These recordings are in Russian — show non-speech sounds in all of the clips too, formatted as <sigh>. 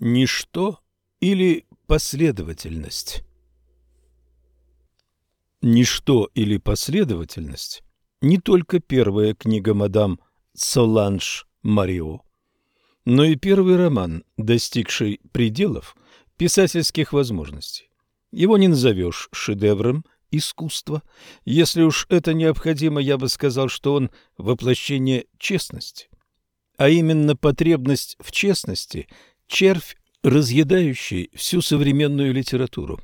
Ничто или последовательность? Ничто или последовательность не только первая книга мадам Соланж Марио, но и первый роман, достигший пределов писательских возможностей. Его не назовешь шедевром искусства. Если уж это необходимо, я бы сказал, что он воплощение честности. А именно потребность в честности – червь, разъедающий всю современную литературу.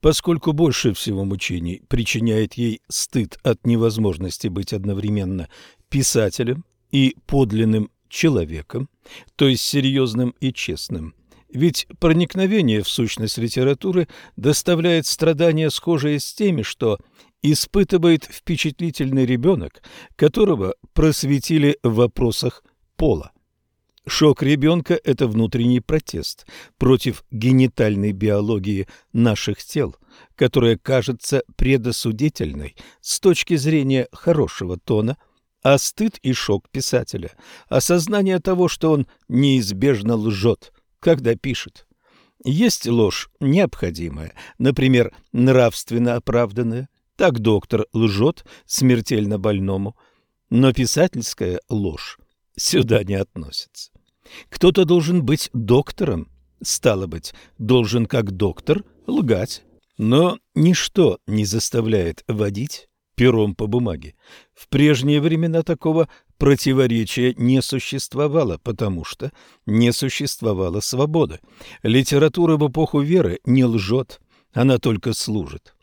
Поскольку больше всего мучений причиняет ей стыд от невозможности быть одновременно писателем и подлинным человеком, то есть серьезным и честным. Ведь проникновение в сущность литературы доставляет страдания, схожие с теми, что испытывает впечатлительный ребенок, которого просветили в вопросах пола. Шок ребенка – это внутренний протест против генитальной биологии наших тел, которая кажется предосудительной с точки зрения хорошего тона, а стыд и шок писателя – осознание того, что он неизбежно лжет, когда пишет. Есть ложь необходимая, например, нравственно оправданная, так доктор лжет смертельно больному, но писательская ложь сюда не относится. Кто-то должен быть доктором, стало быть, должен как доктор лгать. Но ничто не заставляет водить пером по бумаге. В прежние времена такого противоречия не существовало, потому что не существовала свобода. Литература в эпоху веры не лжет, она только служит.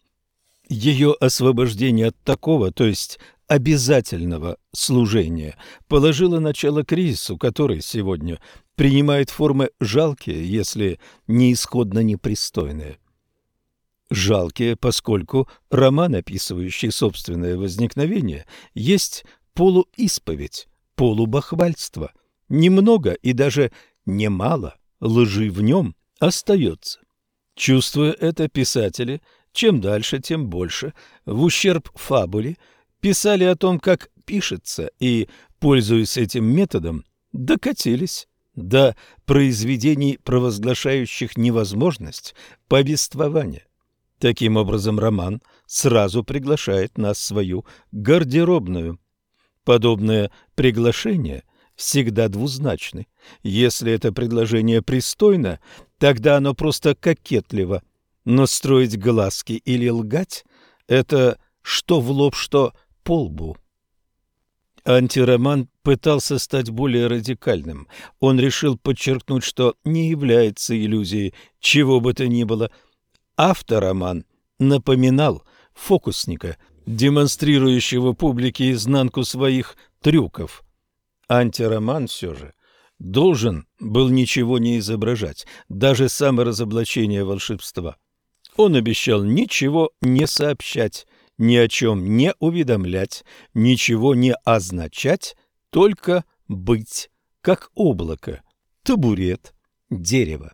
Ее освобождение от такого, то есть обязательного служения положило начало кризису, который сегодня принимает формы жалкие, если не исходно непристойные. Жалкие, поскольку роман, описывающий собственное возникновение, есть полуисповедь, полубахвальство. Немного и даже немало лжи в нем остается. Чувствуя это, писатели, чем дальше, тем больше, в ущерб фабуле, писали о том, как пишется, и, пользуясь этим методом, докатились до произведений, провозглашающих невозможность повествования. Таким образом, роман сразу приглашает нас в свою гардеробную. Подобное приглашение всегда двузначны. Если это предложение пристойно, тогда оно просто кокетливо. Но строить глазки или лгать – это что в лоб, что по лбу. Антироман пытался стать более радикальным. Он решил подчеркнуть, что не является иллюзией чего бы то ни было. Автороман напоминал фокусника, демонстрирующего публике изнанку своих трюков. Антироман все же должен был ничего не изображать, даже саморазоблачение волшебства. Он обещал ничего не сообщать, ни о чем не уведомлять, ничего не означать, только быть, как облако, табурет, дерево.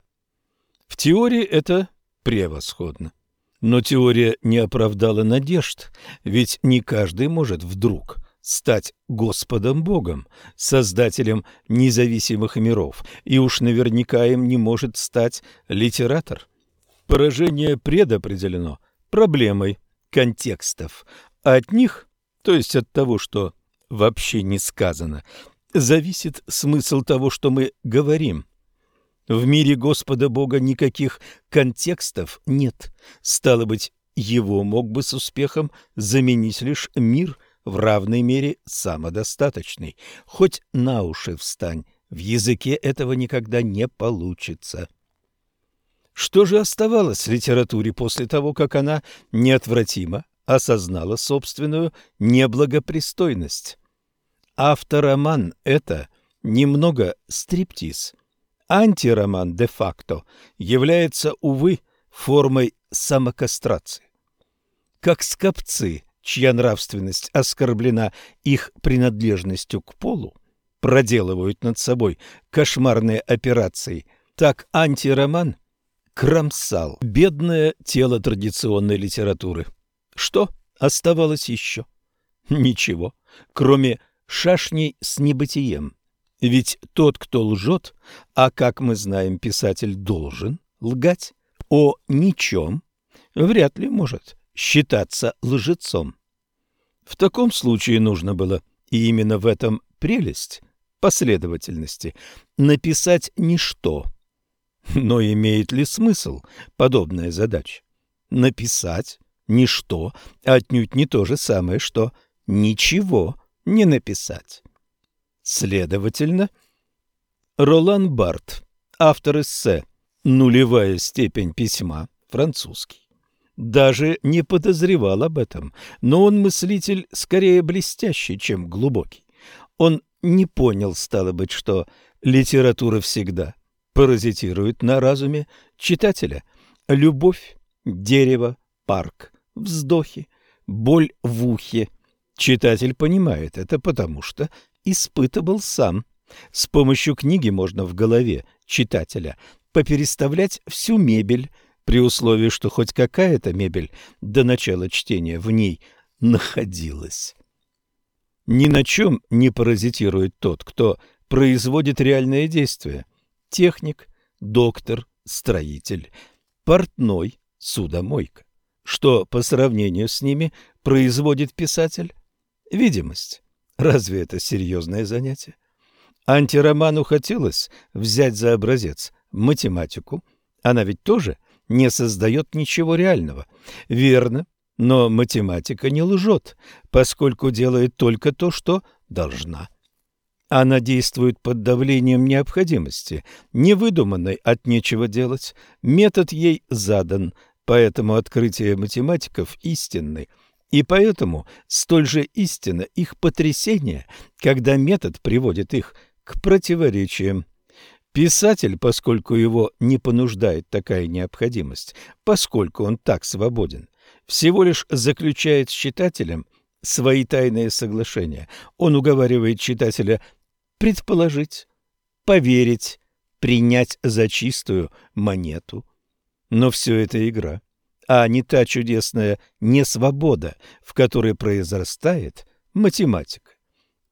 В теории это превосходно. Но теория не оправдала надежд, ведь не каждый может вдруг стать Господом Богом, Создателем независимых миров, и уж наверняка им не может стать литератор. Поражение предопределено проблемой, контекстов. А от них, то есть от того, что вообще не сказано, зависит смысл того, что мы говорим. В мире Господа Бога никаких контекстов нет. Стало быть, его мог бы с успехом заменить лишь мир в равной мере самодостаточный. Хоть на уши встань, в языке этого никогда не получится. Что же оставалось литературе после того, как она неотвратимо осознала собственную неблагопристойность? Автороман – это немного стриптиз. Антироман де-факто является, увы, формой самокастрации. Как скопцы, чья нравственность оскорблена их принадлежностью к полу, проделывают над собой кошмарные операции, так антироман кромсал бедное тело традиционной литературы. Что оставалось еще? Ничего, кроме шашней с небытием. Ведь тот, кто лжет, а, как мы знаем, писатель должен лгать, о ничем вряд ли может считаться лжецом. В таком случае нужно было, и именно в этом прелесть последовательности, написать ничто. Но имеет ли смысл подобная задача? Написать ничто отнюдь не то же самое, что ничего не написать. Следовательно, Ролан Барт, автор эссе «Нулевая степень письма», французский, даже не подозревал об этом, но он мыслитель скорее блестящий, чем глубокий. Он не понял, стало быть, что литература всегда паразитирует на разуме читателя. Любовь, дерево, парк, вздохи, боль в ухе. Читатель понимает это, потому что испытывал сам. С помощью книги можно в голове читателя попереставлять всю мебель, при условии, что хоть какая-то мебель до начала чтения в ней находилась. Ни на чем не паразитирует тот, кто производит реальное действие. Техник, доктор, строитель, портной, судомойка. Что по сравнению с ними производит писатель? Видимость. Разве это серьезное занятие? Антироману хотелось взять за образец математику. Она ведь тоже не создает ничего реального. Верно, но математика не лжет, поскольку делает только то, что должна. Она действует под давлением необходимости, невыдуманной от нечего делать. Метод ей задан, поэтому открытие математиков истинны. И поэтому столь же истинно их потрясение, когда метод приводит их к противоречиям. Писатель, поскольку его не понуждает такая необходимость, поскольку он так свободен, всего лишь заключает с читателем свои тайные соглашения. Он уговаривает читателя предположить, поверить, принять за чистую монету. Но все это игра, а не та чудесная несвобода, в которой произрастает математика.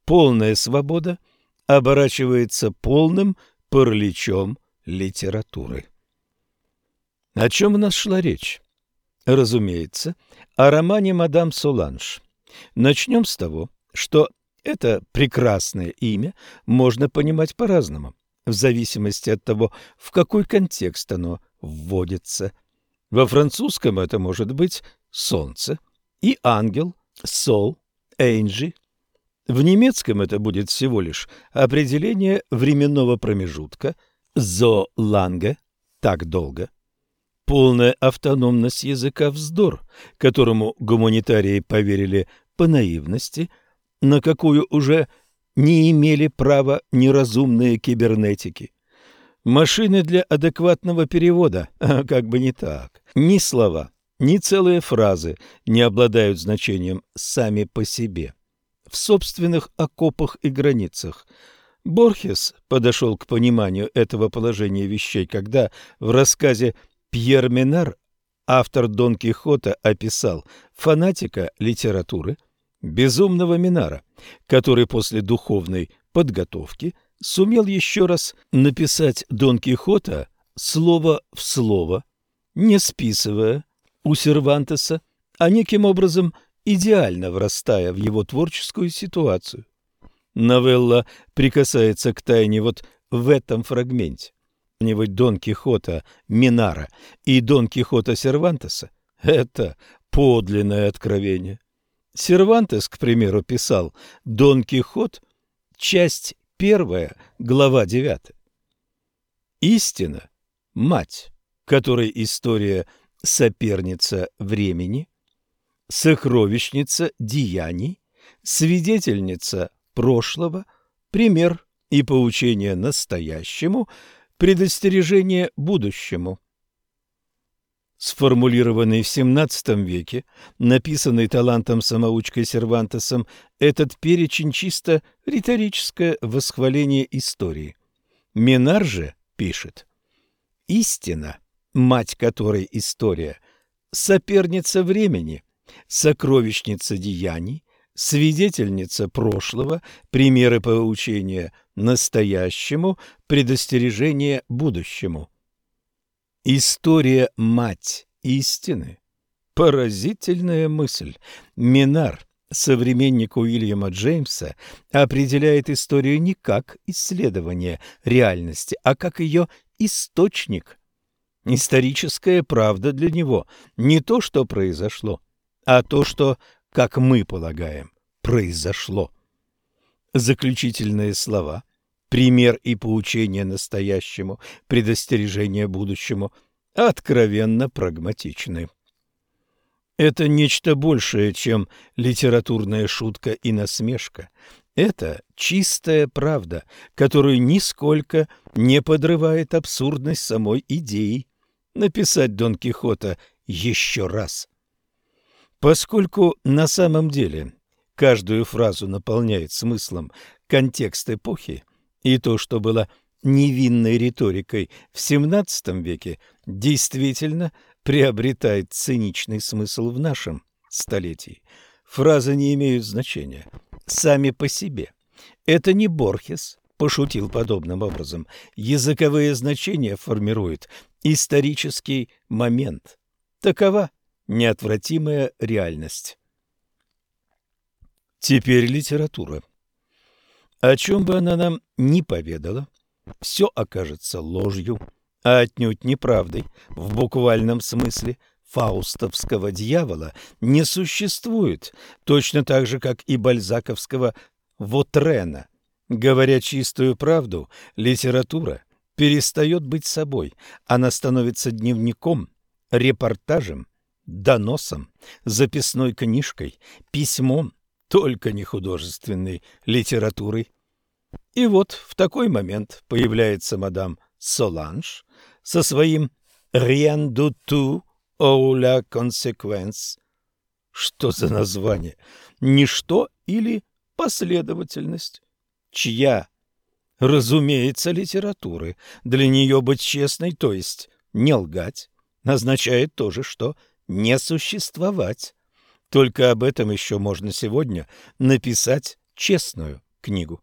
Полная свобода оборачивается полным параличом литературы. О чем у нас шла речь? Разумеется, о романе «Мадам Соланж». Начнем с того, что это прекрасное имя можно понимать по-разному, в зависимости от того, в какой контекст оно вводится. Во французском это может быть «солнце» и «ангел», «сол», «энджи». В немецком это будет всего лишь определение временного промежутка «зо ланге» – «так долго». Полная автономность языка – вздор, которому гуманитарии поверили по наивности, на какую уже не имели права неразумные кибернетики. Машины для адекватного перевода, <laughs> а как бы не так. Ни слова, ни целые фразы не обладают значением сами по себе. В собственных окопах и границах – Борхес подошел к пониманию этого положения вещей, когда в рассказе Пьер Минар, автор Дон Кихота, описал фанатика литературы, безумного Минара, который после духовной подготовки сумел еще раз написать Дон Кихота слово в слово, не списывая у Сервантеса, а неким образом идеально врастая в его творческую ситуацию. Новелла прикасается к тайне вот в этом фрагменте сравнивать Дон Кихота Минара и Дон Кихота Сервантеса – это подлинное откровение. Сервантес, к примеру, писал «Дон Кихот», часть первая, глава девятая. Истина – мать, которой история соперница времени, сокровищница деяний, свидетельница прошлого, пример и поучение настоящему – предостережение будущему. Сформулированный в XVII веке, написанный талантом-самоучкой Сервантесом, этот перечень чисто риторическое восхваление истории. Минар же пишет «Истина, мать которой история, соперница времени, сокровищница деяний, свидетельница прошлого, примеры поучения настоящему, предостережение будущему. История – мать истины. Поразительная мысль. Минар, современник Уильяма Джеймса, определяет историю не как исследование реальности, а как ее источник. Историческая правда для него не то, что произошло, а то, что, как мы полагаем, произошло. Заключительные слова, пример и поучение настоящему, предостережение будущему, откровенно прагматичны. Это нечто большее, чем литературная шутка и насмешка. Это чистая правда, которую нисколько не подрывает абсурдность самой идеи. Написать Дон Кихота еще раз. Поскольку на самом деле каждую фразу наполняет смыслом контекст эпохи, и то, что было невинной риторикой в XVII веке, действительно приобретает циничный смысл в нашем столетии. Фразы не имеют значения сами по себе. Это не Борхес пошутил подобным образом. Языковые значения формирует исторический момент. Такова неотвратимая реальность. Теперь литература. О чем бы она нам ни поведала, все окажется ложью, а отнюдь неправдой в буквальном смысле фаустовского дьявола не существует, точно так же, как и бальзаковского Вотрена. Говоря чистую правду, литература перестает быть собой, она становится дневником, репортажем, доносом, записной книжкой, письмом, только не художественной литературой. И вот в такой момент появляется мадам Соланж со своим «Rien du tout ou la conséquence». Что за название? Ничто или последовательность? Чья? Разумеется, литературы. Для нее быть честной, то есть не лгать, означает то же, что не существовать. Только об этом еще можно сегодня написать честную книгу.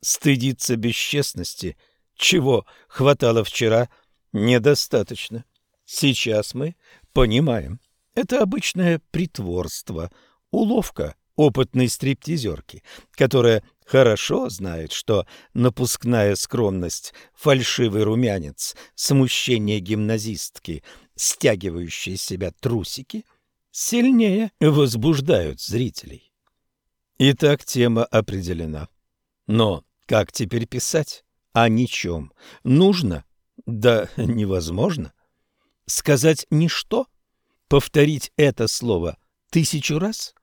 Стыдиться бесчестности, чего хватало вчера, недостаточно. Сейчас мы понимаем, это обычное притворство, уловка опытной стриптизерки, которая хорошо знает, что напускная скромность, фальшивый румянец, смущение гимназистки, стягивающие себя трусики — сильнее возбуждают зрителей. Итак, тема определена. Но как теперь писать? О ничем. Нужно? Да невозможно. Сказать «ничто»? Повторить это слово тысячу раз?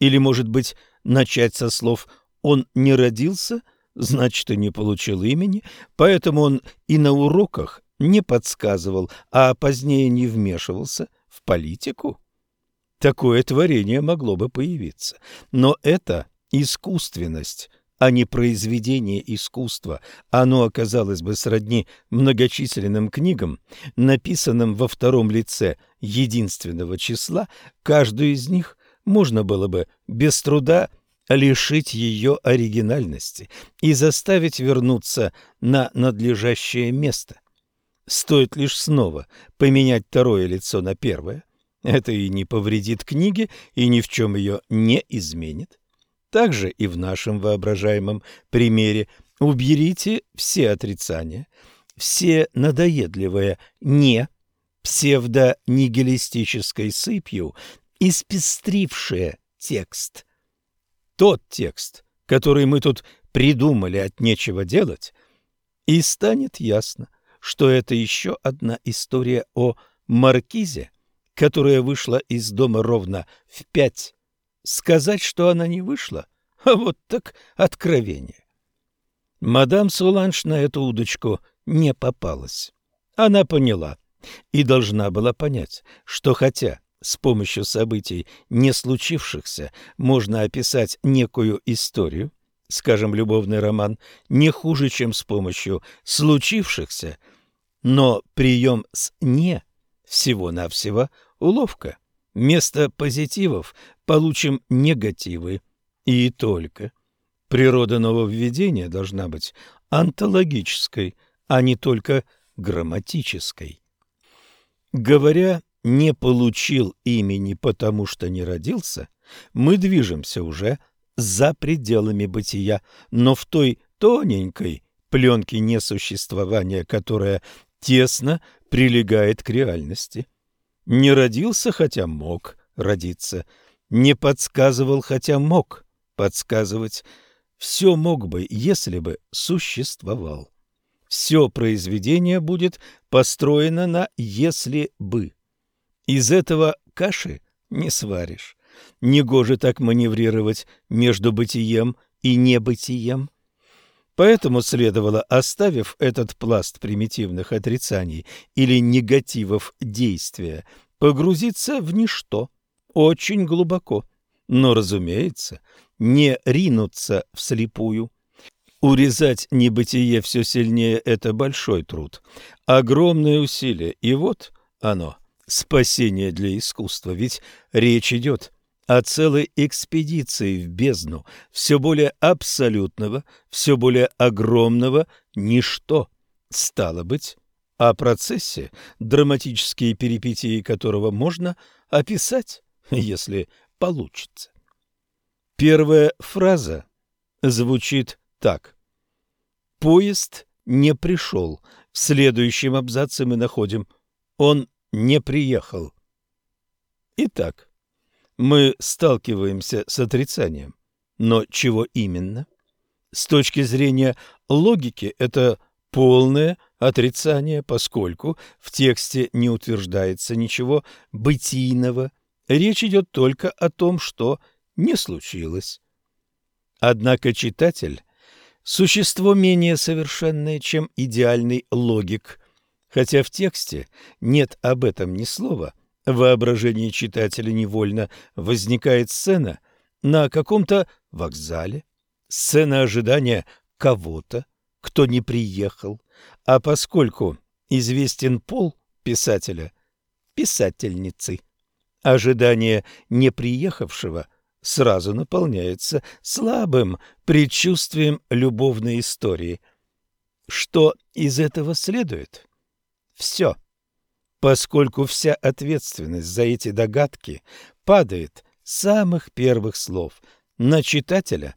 Или, может быть, начать со слов «он не родился», значит, и не получил имени, поэтому он и на уроках не подсказывал, а позднее не вмешивался в политику? Такое творение могло бы появиться. Но это искусственность, а не произведение искусства. Оно оказалось бы сродни многочисленным книгам, написанным во втором лице единственного числа, каждую из них можно было бы без труда лишить ее оригинальности и заставить вернуться на надлежащее место. Стоит лишь снова поменять второе лицо на первое – это и не повредит книге, и ни в чем ее не изменит. Также и в нашем воображаемом примере уберите все отрицания, все надоедливое «не», псевдонигилистической сыпью, испестрившее текст. Тот текст, который мы тут придумали от нечего делать, и станет ясно, что это еще одна история о маркизе, которая вышла из дома ровно в пять. Сказать, что она не вышла, а вот так откровение. Мадам Суланж на эту удочку не попалась. Она поняла и должна была понять, что хотя с помощью событий, не случившихся, можно описать некую историю, скажем, любовный роман, не хуже, чем с помощью случившихся, но прием с «не» всего-навсего уловка. Вместо позитивов получим негативы. И только. Природа нововведения должна быть онтологической, а не только грамматической. Говоря «не получил имени, потому что не родился», мы движемся уже за пределами бытия, но в той тоненькой пленке несуществования, которая тесно прилегает к реальности. Не родился, хотя мог родиться, не подсказывал, хотя мог подсказывать. Все мог бы, если бы существовал. Все произведение будет построено на «если бы». Из этого каши не сваришь. Негоже так маневрировать между бытием и небытием. Поэтому следовало, оставив этот пласт примитивных отрицаний или негативов действия, погрузиться в ничто, очень глубоко, но, разумеется, не ринуться вслепую. Урезать небытие все сильнее – это большой труд, огромное усилие, и вот оно – спасение для искусства, ведь речь идет о целой экспедиции в бездну все более абсолютного, все более огромного ничто. Стало быть, о процессе, драматические перипетии которого можно описать, если получится. Первая фраза звучит так. Поезд не пришел. В следующем абзаце мы находим «он не приехал». Итак, мы сталкиваемся с отрицанием. Но чего именно? С точки зрения логики это полное отрицание, поскольку в тексте не утверждается ничего бытийного. Речь идет только о том, что не случилось. Однако читатель – существо менее совершенное, чем идеальный логик. Хотя в тексте нет об этом ни слова – воображении читателя невольно возникает сцена на каком-то вокзале, сцена ожидания кого-то, кто не приехал, а поскольку известен пол писателя, писательницы, ожидание неприехавшего сразу наполняется слабым предчувствием любовной истории. Что из этого следует? Все поскольку вся ответственность за эти догадки падает с самых первых слов на читателя.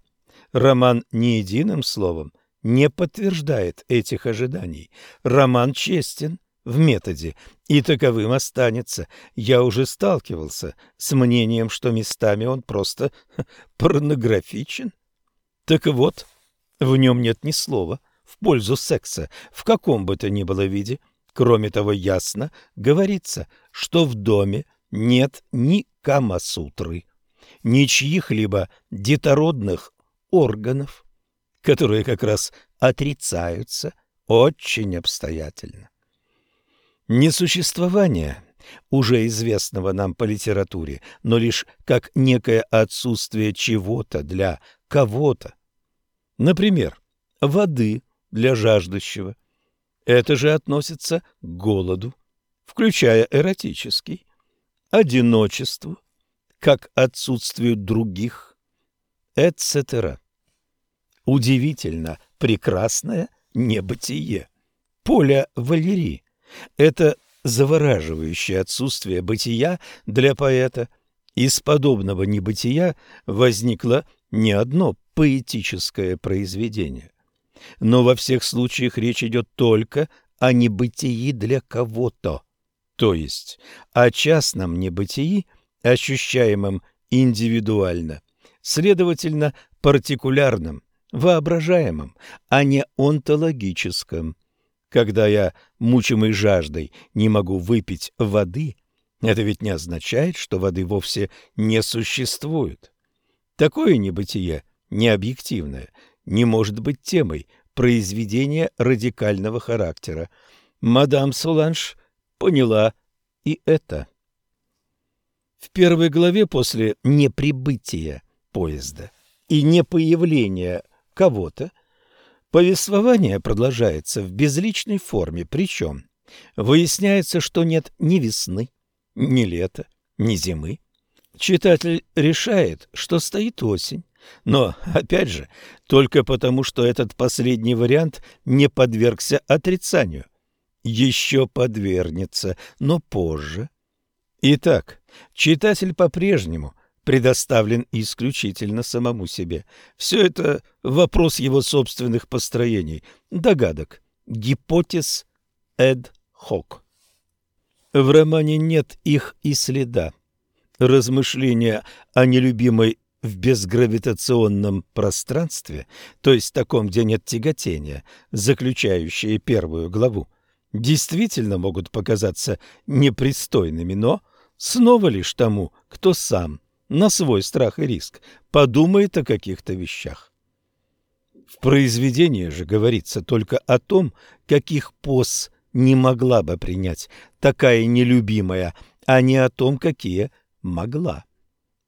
Роман ни единым словом не подтверждает этих ожиданий. Роман честен в методе, и таковым останется. Я уже сталкивался с мнением, что местами он просто <laughs> порнографичен. Так вот, в нем нет ни слова в пользу секса, в каком бы то ни было виде – Кроме того, ясно говорится, что в доме нет ни камасутры, ни чьих-либо детородных органов, которые как раз отрицаются очень обстоятельно. Несуществование уже известного нам по литературе, но лишь как некое отсутствие чего-то для кого-то. Например, воды для жаждущего – это же относится к голоду, включая эротический, одиночеству, как отсутствию других, etc. Удивительно прекрасное небытие. Поля Валерии – это завораживающее отсутствие бытия для поэта. Из подобного небытия возникло не одно поэтическое произведение. Но во всех случаях речь идет только о небытии для кого-то, то есть о частном небытии, ощущаемом индивидуально, следовательно, партикулярном, воображаемом, а не онтологическом. Когда я, мучимый жаждой, не могу выпить воды, это ведь не означает, что воды вовсе не существует. Такое небытие, необъективное, не может быть темой произведения радикального характера. Мадам Соланж поняла и это. В первой главе после неприбытия поезда и непоявления кого-то повествование продолжается в безличной форме, причем выясняется, что нет ни весны, ни лета, ни зимы. Читатель решает, что стоит осень, Но, опять же, только потому, что этот последний вариант не подвергся отрицанию. Еще подвергнется, но позже. Итак, читатель по-прежнему предоставлен исключительно самому себе. Все это вопрос его собственных построений, догадок, гипотез эд хок. В романе нет их и следа. Размышления о нелюбимой в безгравитационном пространстве, то есть таком, где нет тяготения, заключающие первую главу, действительно могут показаться непристойными, но снова лишь тому, кто сам, на свой страх и риск, подумает о каких-то вещах. В произведении же говорится только о том, каких поз не могла бы принять такая нелюбимая, а не о том, какие могла.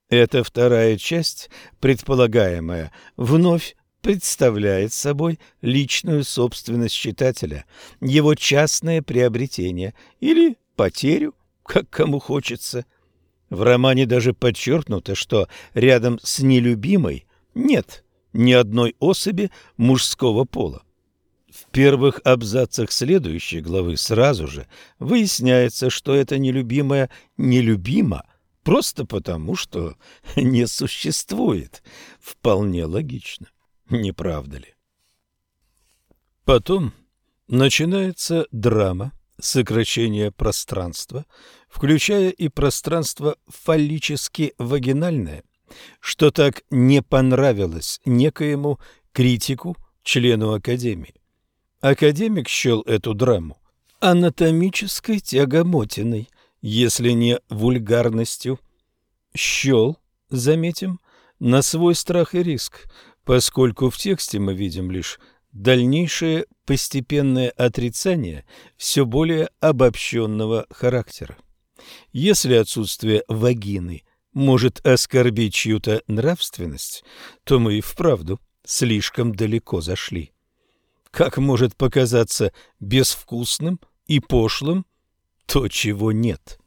Эта вторая часть, предполагаемая, вновь представляет собой личную собственность читателя, его частное приобретение или потерю, как кому хочется. В романе даже подчеркнуто, что рядом с нелюбимой нет ни одной особи мужского пола. В первых абзацах следующей главы сразу же выясняется, что эта нелюбимая нелюбима просто потому, что <laughs> не существует. Вполне логично, не правда ли? Потом начинается драма сокращения пространства, включая и пространство фаллически-вагинальное, что так не понравилось некоему критику, члену Академии. Академик счел эту драму анатомической тягомотиной, если не вульгарностью. Счел, заметим, на свой страх и риск, поскольку в тексте мы видим лишь дальнейшее постепенное отрицание все более обобщенного характера. Если отсутствие вагины может оскорбить чью-то нравственность, то мы и вправду слишком далеко зашли как может показаться безвкусным и пошлым то, чего нет.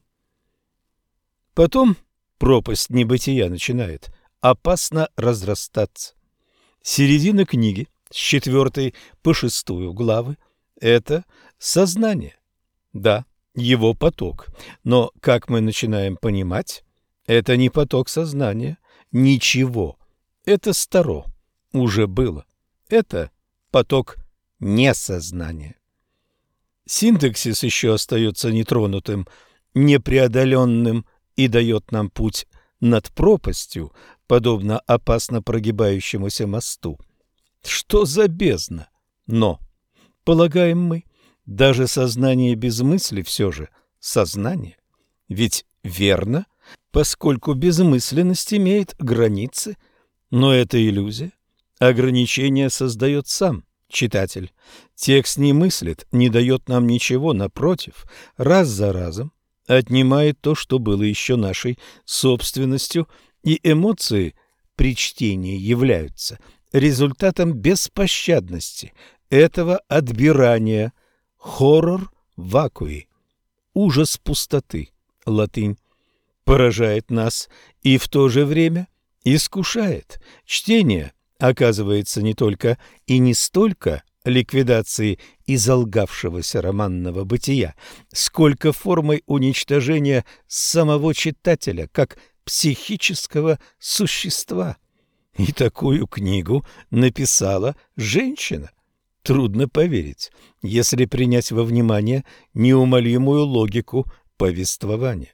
Потом пропасть небытия начинает опасно разрастаться. Середина книги с четвертой по шестую главы – это сознание. Да, его поток, но, как мы начинаем понимать, это не поток сознания, ничего. Это старо, уже было. Это поток несознание. Синтаксис еще остается нетронутым, непреодоленным и дает нам путь над пропастью, подобно опасно прогибающемуся мосту. Что за бездна? Но, полагаем мы, даже сознание без мысли все же сознание. Ведь верно, поскольку безмысленность имеет границы, но это иллюзия. Ограничение создает сам читатель. Текст не мыслит, не дает нам ничего, напротив, раз за разом отнимает то, что было еще нашей собственностью, и эмоции при чтении являются результатом беспощадности этого отбирания. Хоррор вакуи, ужас пустоты, латынь, поражает нас и в то же время искушает. Чтение оказывается не только и не столько ликвидацией изолгавшегося романного бытия, сколько формой уничтожения самого читателя как психического существа. И такую книгу написала женщина. Трудно поверить, если принять во внимание неумолимую логику повествования.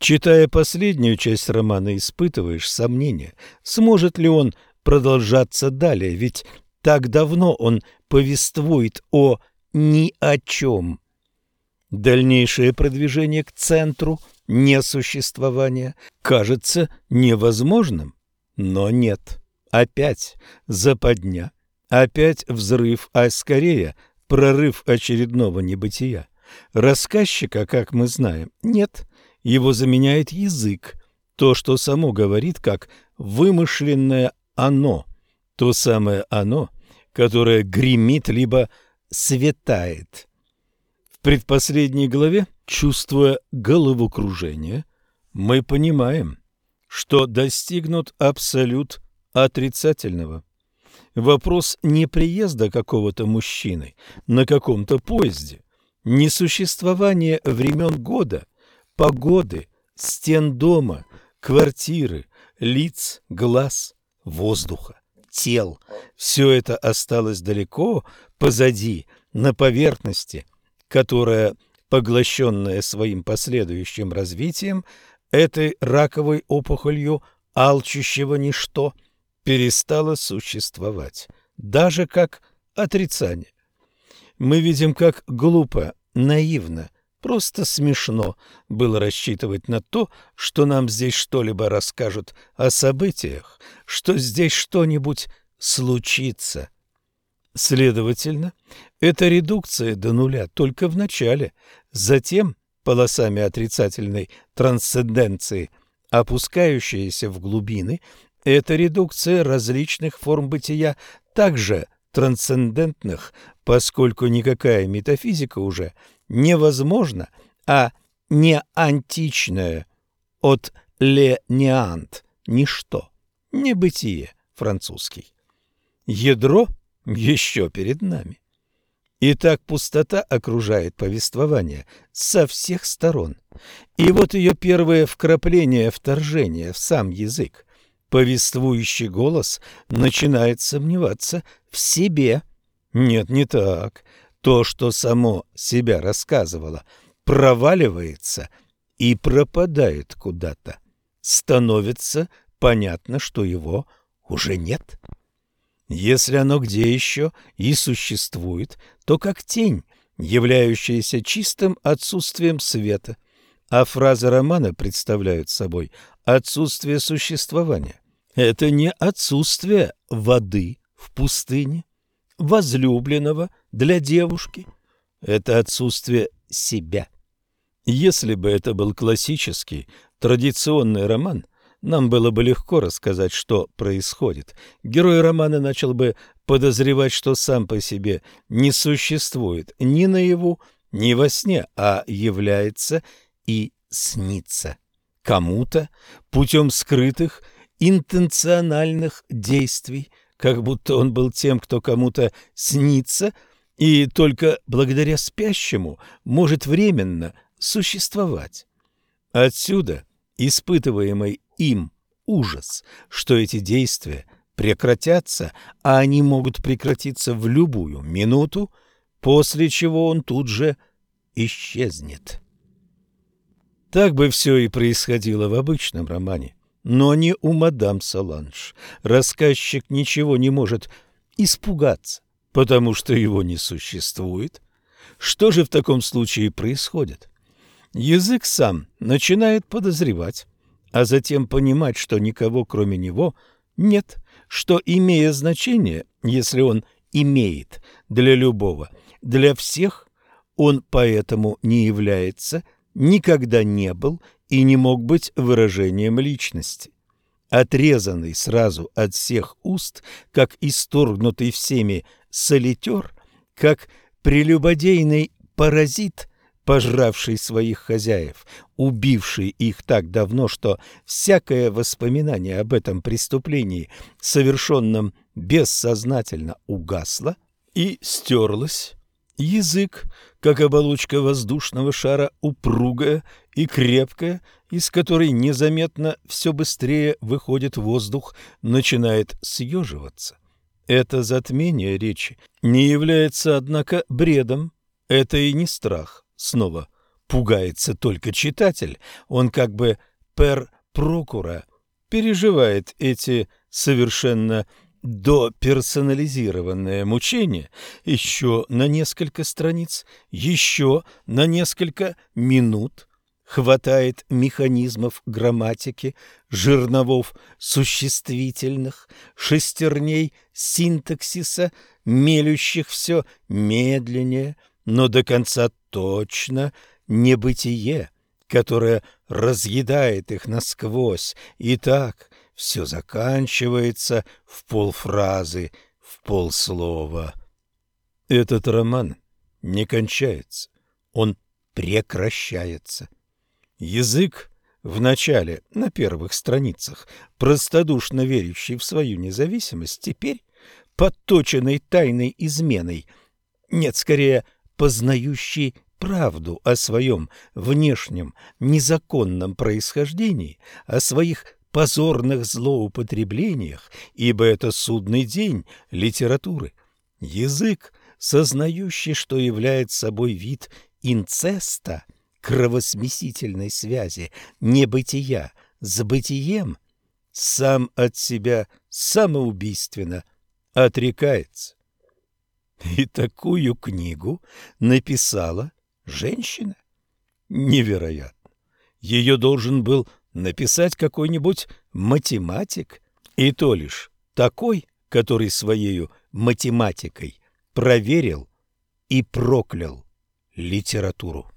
Читая последнюю часть романа, испытываешь сомнение, сможет ли он продолжаться далее, ведь так давно он повествует о ни о чем. Дальнейшее продвижение к центру несуществования кажется невозможным, но нет. Опять западня, опять взрыв, а скорее прорыв очередного небытия. Рассказчика, как мы знаем, нет, его заменяет язык, то, что само говорит как вымышленное оно, то самое оно, которое гремит либо светает. В предпоследней главе, чувствуя головокружение, мы понимаем, что достигнут абсолют отрицательного. Вопрос не приезда какого-то мужчины на каком-то поезде, не существование времен года, погоды, стен дома, квартиры, лиц, глаз, воздуха, тел. Все это осталось далеко позади, на поверхности, которая, поглощенная своим последующим развитием, этой раковой опухолью алчущего ничто – перестало существовать, даже как отрицание. Мы видим, как глупо, наивно, просто смешно было рассчитывать на то, что нам здесь что-либо расскажут о событиях, что здесь что-нибудь случится. Следовательно, эта редукция до нуля только в начале, затем полосами отрицательной трансценденции, опускающиеся в глубины эта редукция различных форм бытия также трансцендентных, поскольку никакая метафизика уже невозможна, а не античная от «ле неант» – ничто, небытие французский. Ядро еще перед нами. Итак, пустота окружает повествование со всех сторон. И вот ее первое вкрапление вторжения в сам язык повествующий голос начинает сомневаться в себе. Нет, не так. То, что само себя рассказывало, проваливается и пропадает куда-то. Становится понятно, что его уже нет. Если оно где еще и существует, то как тень, являющаяся чистым отсутствием света – а фразы романа представляют собой отсутствие существования. Это не отсутствие воды в пустыне, возлюбленного для девушки. Это отсутствие себя. Если бы это был классический, традиционный роман, нам было бы легко рассказать, что происходит. Герой романа начал бы подозревать, что сам по себе не существует ни наяву, ни во сне, а является и снится кому-то путем скрытых интенциональных действий, как будто он был тем, кто кому-то снится, и только благодаря спящему может временно существовать. Отсюда испытываемый им ужас, что эти действия прекратятся, а они могут прекратиться в любую минуту, после чего он тут же исчезнет. Так бы все и происходило в обычном романе, но не у мадам Соланж. Рассказчик ничего не может испугаться, потому что его не существует. Что же в таком случае происходит? Язык сам начинает подозревать, а затем понимать, что никого кроме него нет, что, имея значение, если он имеет для любого, для всех, он поэтому не является – никогда не был и не мог быть выражением личности. Отрезанный сразу от всех уст, как исторгнутый всеми солитер, как прелюбодейный паразит, пожравший своих хозяев, убивший их так давно, что всякое воспоминание об этом преступлении, совершенном бессознательно, угасло и стерлось, Язык, как оболочка воздушного шара, упругая и крепкая, из которой незаметно все быстрее выходит воздух, начинает съеживаться. Это затмение речи не является, однако, бредом. Это и не страх. Снова пугается только читатель. Он как бы пер прокура переживает эти совершенно до персонализированное мучение еще на несколько страниц, еще на несколько минут хватает механизмов грамматики, жерновов существительных, шестерней синтаксиса, мелющих все медленнее, но до конца точно небытие, которое разъедает их насквозь, и так все заканчивается в полфразы, в полслова. Этот роман не кончается, он прекращается. Язык в начале, на первых страницах, простодушно верящий в свою независимость, теперь, подточенной тайной изменой, нет, скорее, познающий правду о своем внешнем незаконном происхождении, о своих позорных злоупотреблениях, ибо это судный день литературы. Язык, сознающий, что является собой вид инцеста, кровосмесительной связи, небытия с бытием, сам от себя самоубийственно отрекается. И такую книгу написала женщина? Невероятно. Ее должен был написать какой-нибудь математик, и то лишь такой, который своею математикой проверил и проклял литературу.